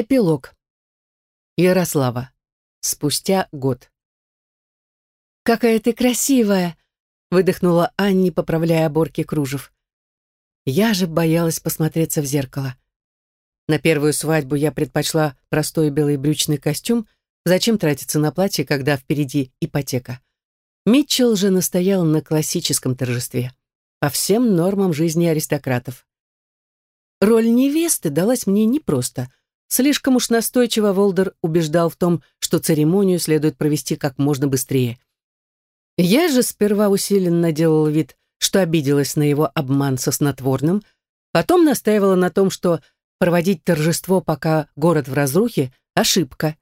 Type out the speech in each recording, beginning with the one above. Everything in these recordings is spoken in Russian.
Эпилог. Ярослава. Спустя год. «Какая ты красивая!» — выдохнула Анни, поправляя оборки кружев. Я же боялась посмотреться в зеркало. На первую свадьбу я предпочла простой белый брючный костюм. Зачем тратиться на платье, когда впереди ипотека? Митчелл же настоял на классическом торжестве. По всем нормам жизни аристократов. Роль невесты далась мне непросто. Слишком уж настойчиво Волдер убеждал в том, что церемонию следует провести как можно быстрее. Я же сперва усиленно делал вид, что обиделась на его обман со снотворным, потом настаивала на том, что проводить торжество, пока город в разрухе, — ошибка.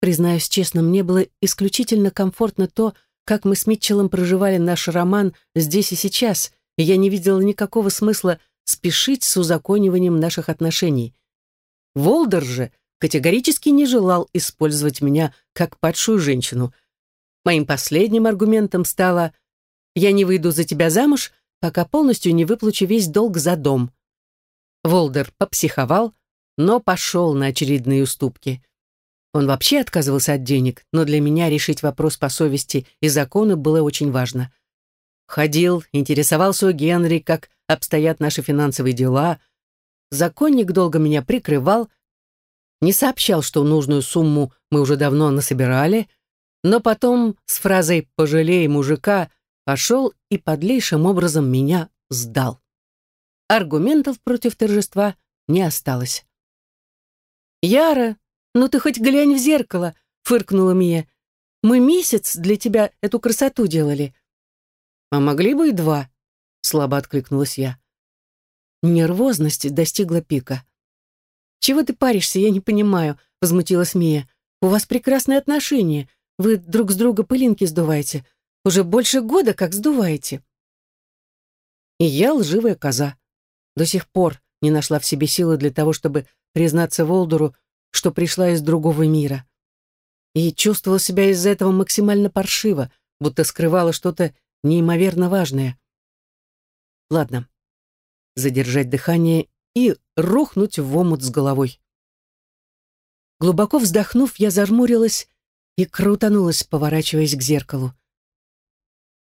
Признаюсь честно, мне было исключительно комфортно то, как мы с Митчеллом проживали наш роман здесь и сейчас, и я не видела никакого смысла спешить с узакониванием наших отношений. Волдер же категорически не желал использовать меня как падшую женщину. Моим последним аргументом стало «Я не выйду за тебя замуж, пока полностью не выплачу весь долг за дом». Волдер попсиховал, но пошел на очередные уступки. Он вообще отказывался от денег, но для меня решить вопрос по совести и закону было очень важно. Ходил, интересовался у Генри, как обстоят наши финансовые дела, Законник долго меня прикрывал, не сообщал, что нужную сумму мы уже давно насобирали, но потом с фразой «пожалей мужика» пошел и подлейшим образом меня сдал. Аргументов против торжества не осталось. «Яра, ну ты хоть глянь в зеркало!» — фыркнула Мия. «Мы месяц для тебя эту красоту делали». «А могли бы и два», — слабо откликнулась я. Нервозность достигла пика. «Чего ты паришься, я не понимаю», — возмутилась Мия. «У вас прекрасные отношения. Вы друг с друга пылинки сдуваете. Уже больше года как сдуваете». И я лживая коза. До сих пор не нашла в себе силы для того, чтобы признаться Волдуру, что пришла из другого мира. И чувствовала себя из-за этого максимально паршиво, будто скрывала что-то неимоверно важное. Ладно, задержать дыхание и рухнуть в омут с головой. Глубоко вздохнув, я зажмурилась и крутанулась, поворачиваясь к зеркалу.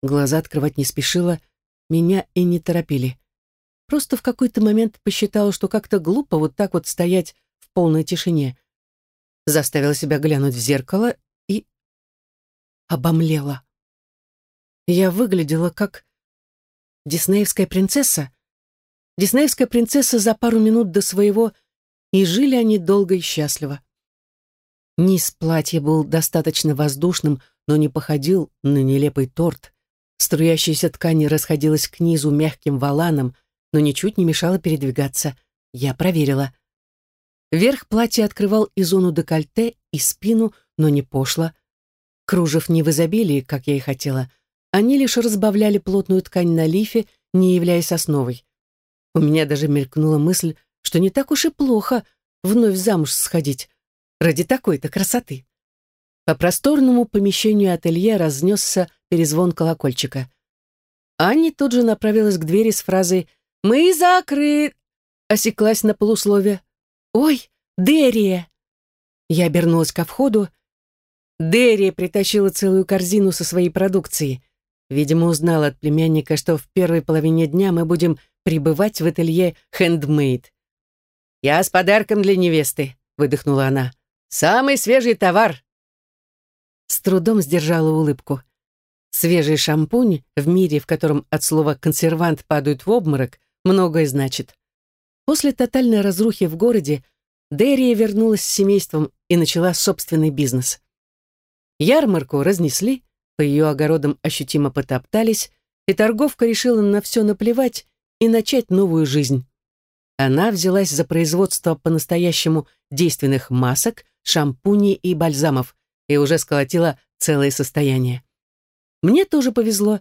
Глаза открывать не спешила, меня и не торопили. Просто в какой-то момент посчитала, что как-то глупо вот так вот стоять в полной тишине. Заставила себя глянуть в зеркало и обомлела. Я выглядела как диснеевская принцесса, Диснеевская принцесса за пару минут до своего, и жили они долго и счастливо. Низ платья был достаточно воздушным, но не походил на нелепый торт. Струящаяся ткань расходилась к низу мягким валаном, но ничуть не мешала передвигаться. Я проверила. Верх платья открывал и зону декольте, и спину, но не пошло. Кружев не в изобилии, как я и хотела. Они лишь разбавляли плотную ткань на лифе, не являясь основой. У меня даже мелькнула мысль, что не так уж и плохо вновь замуж сходить ради такой-то красоты. По просторному помещению ателье разнесся перезвон колокольчика. Анни тут же направилась к двери с фразой «Мы закрыт!» осеклась на полуслове. «Ой, Дерия!» Я обернулась ко входу. Дерия притащила целую корзину со своей продукцией. Видимо, узнала от племянника, что в первой половине дня мы будем пребывать в ателье «Хендмейд». «Я с подарком для невесты», — выдохнула она. «Самый свежий товар». С трудом сдержала улыбку. Свежий шампунь в мире, в котором от слова «консервант» падают в обморок, многое значит. После тотальной разрухи в городе Дерия вернулась с семейством и начала собственный бизнес. Ярмарку разнесли, по ее огородам ощутимо потоптались, и торговка решила на все наплевать и начать новую жизнь. Она взялась за производство по-настоящему действенных масок, шампуней и бальзамов и уже сколотила целое состояние. Мне тоже повезло.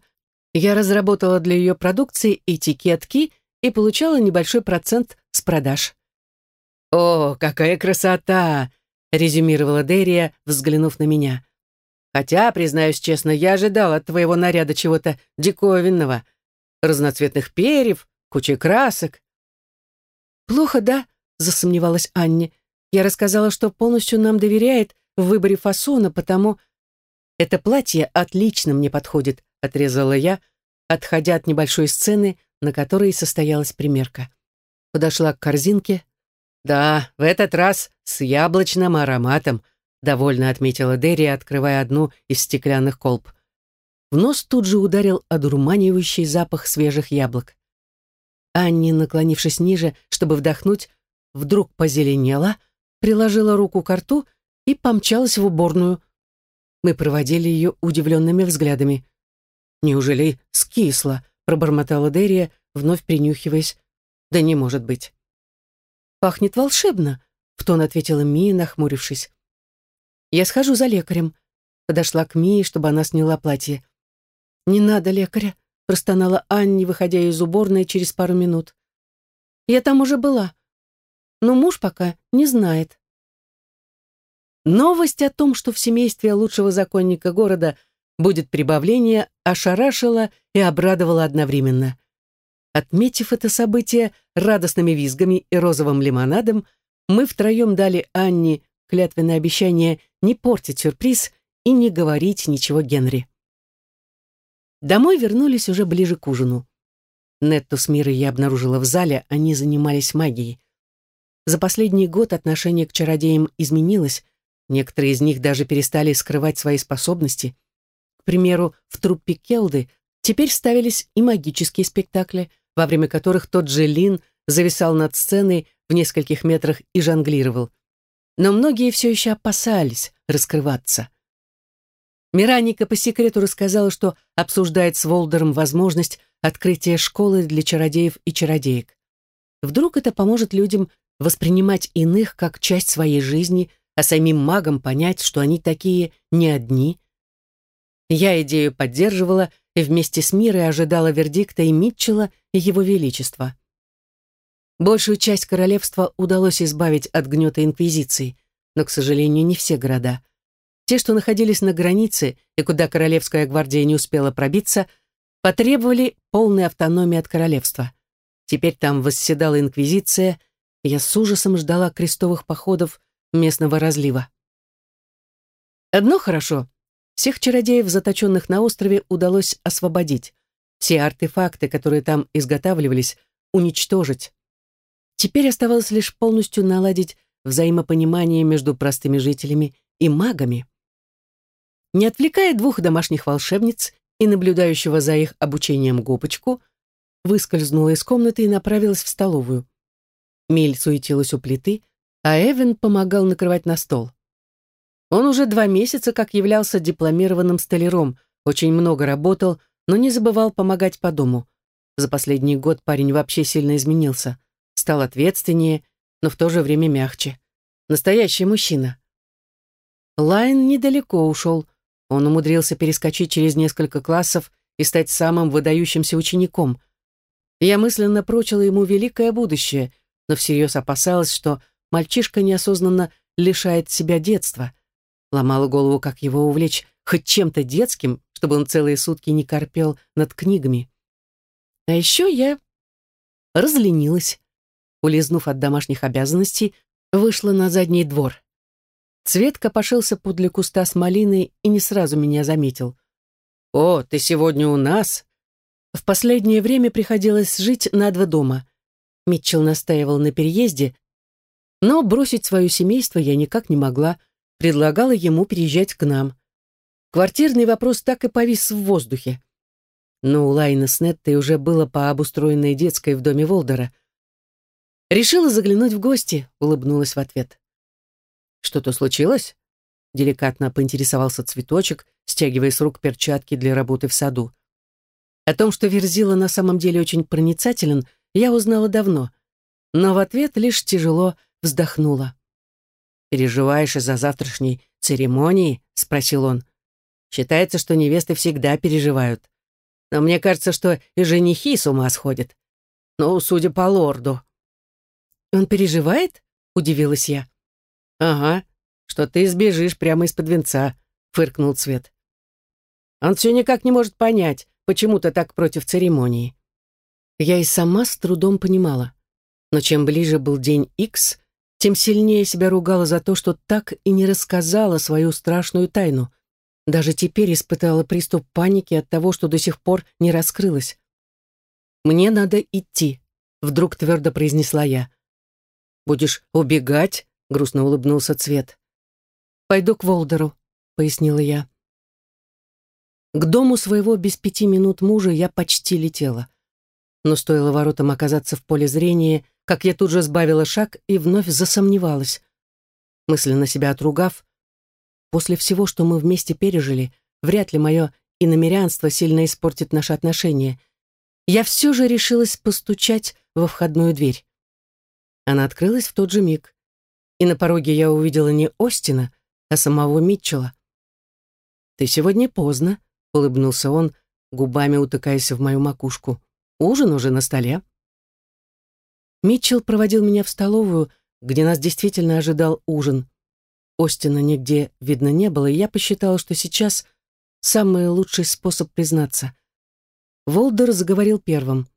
Я разработала для ее продукции этикетки и получала небольшой процент с продаж. «О, какая красота!» — резюмировала Дерия, взглянув на меня. «Хотя, признаюсь честно, я ожидала от твоего наряда чего-то диковинного разноцветных перьев, куча красок. «Плохо, да?» — засомневалась Анне. Я рассказала, что полностью нам доверяет в выборе фасона, потому... Это платье отлично мне подходит, отрезала я, отходя от небольшой сцены, на которой состоялась примерка. Подошла к корзинке. «Да, в этот раз с яблочным ароматом», довольно отметила Дерри, открывая одну из стеклянных колб. В нос тут же ударил одурманивающий запах свежих яблок. Анни, наклонившись ниже, чтобы вдохнуть, вдруг позеленела, приложила руку к рту и помчалась в уборную. Мы проводили ее удивленными взглядами. «Неужели скисла?» — пробормотала Дерия, вновь принюхиваясь. «Да не может быть». «Пахнет волшебно», — в тон ответила Мия, нахмурившись. «Я схожу за лекарем», — подошла к Мии, чтобы она сняла платье. «Не надо лекаря», — простонала Анни, выходя из уборной через пару минут. «Я там уже была, но муж пока не знает». Новость о том, что в семействе лучшего законника города будет прибавление, ошарашила и обрадовала одновременно. Отметив это событие радостными визгами и розовым лимонадом, мы втроем дали Анне клятвенное обещание не портить сюрприз и не говорить ничего Генри. Домой вернулись уже ближе к ужину. Нетту с Мирой я обнаружила в зале, они занимались магией. За последний год отношение к чародеям изменилось, Некоторые из них даже перестали скрывать свои способности. К примеру, в труппе Келды теперь ставились и магические спектакли, во время которых тот же Лин зависал над сценой в нескольких метрах и жонглировал. Но многие все еще опасались раскрываться. Мираника по секрету рассказала, что обсуждает с Волдером возможность открытия школы для чародеев и чародеек. Вдруг это поможет людям воспринимать иных как часть своей жизни – а самим магам понять, что они такие не одни. Я идею поддерживала и вместе с Мирой ожидала вердикта и Митчелла, и его величества. Большую часть королевства удалось избавить от гнета инквизиции, но, к сожалению, не все города. Те, что находились на границе и куда королевская гвардия не успела пробиться, потребовали полной автономии от королевства. Теперь там восседала инквизиция, и я с ужасом ждала крестовых походов местного разлива. Одно хорошо. Всех чародеев, заточенных на острове, удалось освободить. Все артефакты, которые там изготавливались, уничтожить. Теперь оставалось лишь полностью наладить взаимопонимание между простыми жителями и магами. Не отвлекая двух домашних волшебниц и наблюдающего за их обучением гопочку, выскользнула из комнаты и направилась в столовую. Миль суетилась у плиты, а Эвен помогал накрывать на стол. Он уже два месяца как являлся дипломированным столяром, очень много работал, но не забывал помогать по дому. За последний год парень вообще сильно изменился. Стал ответственнее, но в то же время мягче. Настоящий мужчина. Лайн недалеко ушел. Он умудрился перескочить через несколько классов и стать самым выдающимся учеником. Я мысленно прочила ему великое будущее, но всерьез опасалась, что мальчишка неосознанно лишает себя детства. Ломала голову, как его увлечь хоть чем-то детским, чтобы он целые сутки не корпел над книгами. А еще я разленилась. Улизнув от домашних обязанностей, вышла на задний двор. Цвет копошился подле куста с малиной и не сразу меня заметил. «О, ты сегодня у нас?» В последнее время приходилось жить на два дома. Митчелл настаивал на переезде, но бросить свое семейство я никак не могла, предлагала ему переезжать к нам. Квартирный вопрос так и повис в воздухе. Но у Лайна с Неттой уже было по обустроенной детской в доме Волдера. «Решила заглянуть в гости», — улыбнулась в ответ. «Что-то случилось?» — деликатно поинтересовался цветочек, стягивая с рук перчатки для работы в саду. О том, что Верзила на самом деле очень проницателен, я узнала давно, но в ответ лишь тяжело вздохнула. «Переживаешь из-за завтрашней церемонии?» — спросил он. «Считается, что невесты всегда переживают. Но мне кажется, что и женихи с ума сходят. Ну, судя по лорду». «Он переживает?» — удивилась я. «Ага, что ты сбежишь прямо из-под венца», — фыркнул Цвет. «Он все никак не может понять, почему ты так против церемонии». Я и сама с трудом понимала. Но чем ближе был день Икс, тем сильнее себя ругала за то, что так и не рассказала свою страшную тайну. Даже теперь испытала приступ паники от того, что до сих пор не раскрылась. «Мне надо идти», — вдруг твердо произнесла я. «Будешь убегать?» — грустно улыбнулся Цвет. «Пойду к Волдеру», — пояснила я. К дому своего без пяти минут мужа я почти летела. Но стоило воротам оказаться в поле зрения, как я тут же сбавила шаг и вновь засомневалась. Мысленно себя отругав, после всего, что мы вместе пережили, вряд ли мое иномерянство сильно испортит наши отношения, я все же решилась постучать во входную дверь. Она открылась в тот же миг, и на пороге я увидела не Остина, а самого Митчелла. «Ты сегодня поздно», — улыбнулся он, губами утыкаясь в мою макушку. «Ужин уже на столе». Митчелл проводил меня в столовую, где нас действительно ожидал ужин. Остина нигде видно не было, и я посчитала, что сейчас самый лучший способ признаться. Волдер заговорил первым.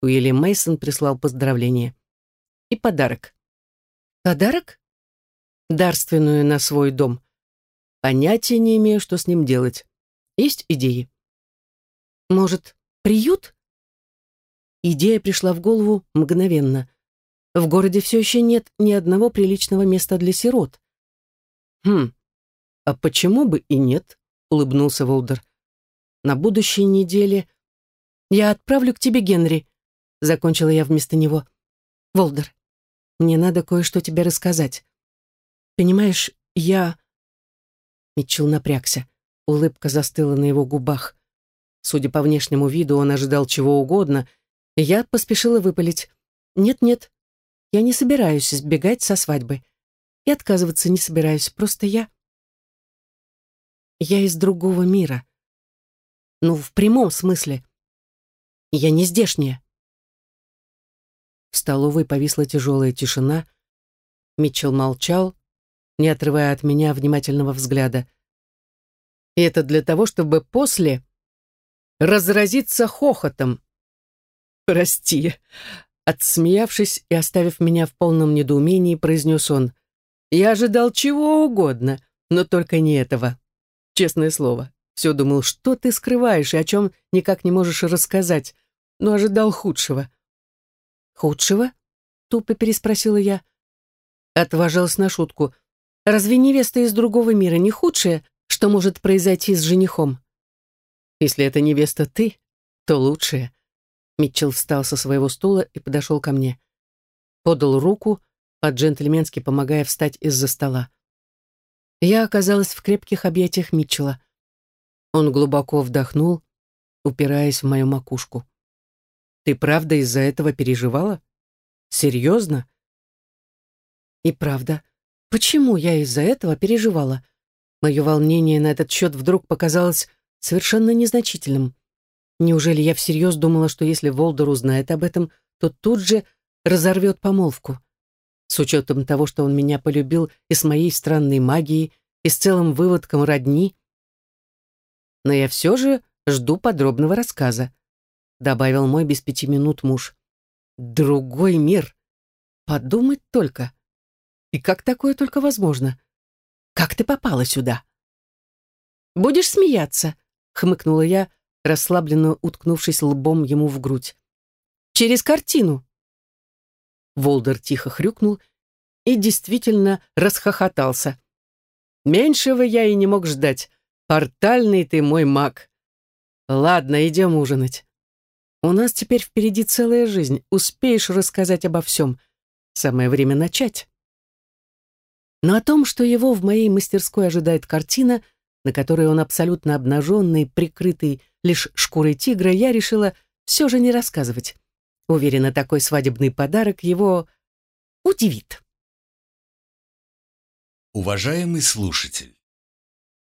Уильям Мейсон прислал поздравление. И подарок. Подарок? Дарственную на свой дом. Понятия не имею, что с ним делать. Есть идеи? Может, приют? Идея пришла в голову мгновенно. В городе все еще нет ни одного приличного места для сирот. «Хм, а почему бы и нет?» — улыбнулся Волдер. «На будущей неделе я отправлю к тебе Генри», — закончила я вместо него. «Волдер, мне надо кое-что тебе рассказать. Понимаешь, я...» Митчелл напрягся. Улыбка застыла на его губах. Судя по внешнему виду, он ожидал чего угодно — я поспешила выпалить. «Нет-нет, я не собираюсь сбегать со свадьбы. И отказываться не собираюсь, просто я...» «Я из другого мира. Ну, в прямом смысле. Я не здешняя». В столовой повисла тяжелая тишина. Митчелл молчал, не отрывая от меня внимательного взгляда. И это для того, чтобы после разразиться хохотом. «Прости». Отсмеявшись и оставив меня в полном недоумении, произнес он. «Я ожидал чего угодно, но только не этого. Честное слово, все думал, что ты скрываешь и о чем никак не можешь рассказать, но ожидал худшего». «Худшего?» — тупо переспросила я. Отважилась на шутку. «Разве невеста из другого мира не худшее, что может произойти с женихом?» «Если это невеста ты, то лучшее», Митчелл встал со своего стула и подошел ко мне. Подал руку, по-джентльменски помогая встать из-за стола. Я оказалась в крепких объятиях Митчелла. Он глубоко вдохнул, упираясь в мою макушку. «Ты правда из-за этого переживала? Серьезно?» «И правда. Почему я из-за этого переживала?» Мое волнение на этот счет вдруг показалось совершенно незначительным. Неужели я всерьез думала, что если Волдер узнает об этом, то тут же разорвет помолвку? С учетом того, что он меня полюбил и с моей странной магией, и с целым выводком родни. Но я все же жду подробного рассказа, добавил мой без пяти минут муж. Другой мир. Подумать только. И как такое только возможно? Как ты попала сюда? Будешь смеяться, хмыкнула я, расслабленно уткнувшись лбом ему в грудь. «Через картину!» Волдер тихо хрюкнул и действительно расхохотался. «Меньшего я и не мог ждать. Портальный ты мой маг. Ладно, идем ужинать. У нас теперь впереди целая жизнь. Успеешь рассказать обо всем. Самое время начать». Но о том, что его в моей мастерской ожидает картина, на которой он абсолютно обнаженный, прикрытый лишь шкурой тигра, я решила все же не рассказывать. Уверена, такой свадебный подарок его удивит. Уважаемый слушатель,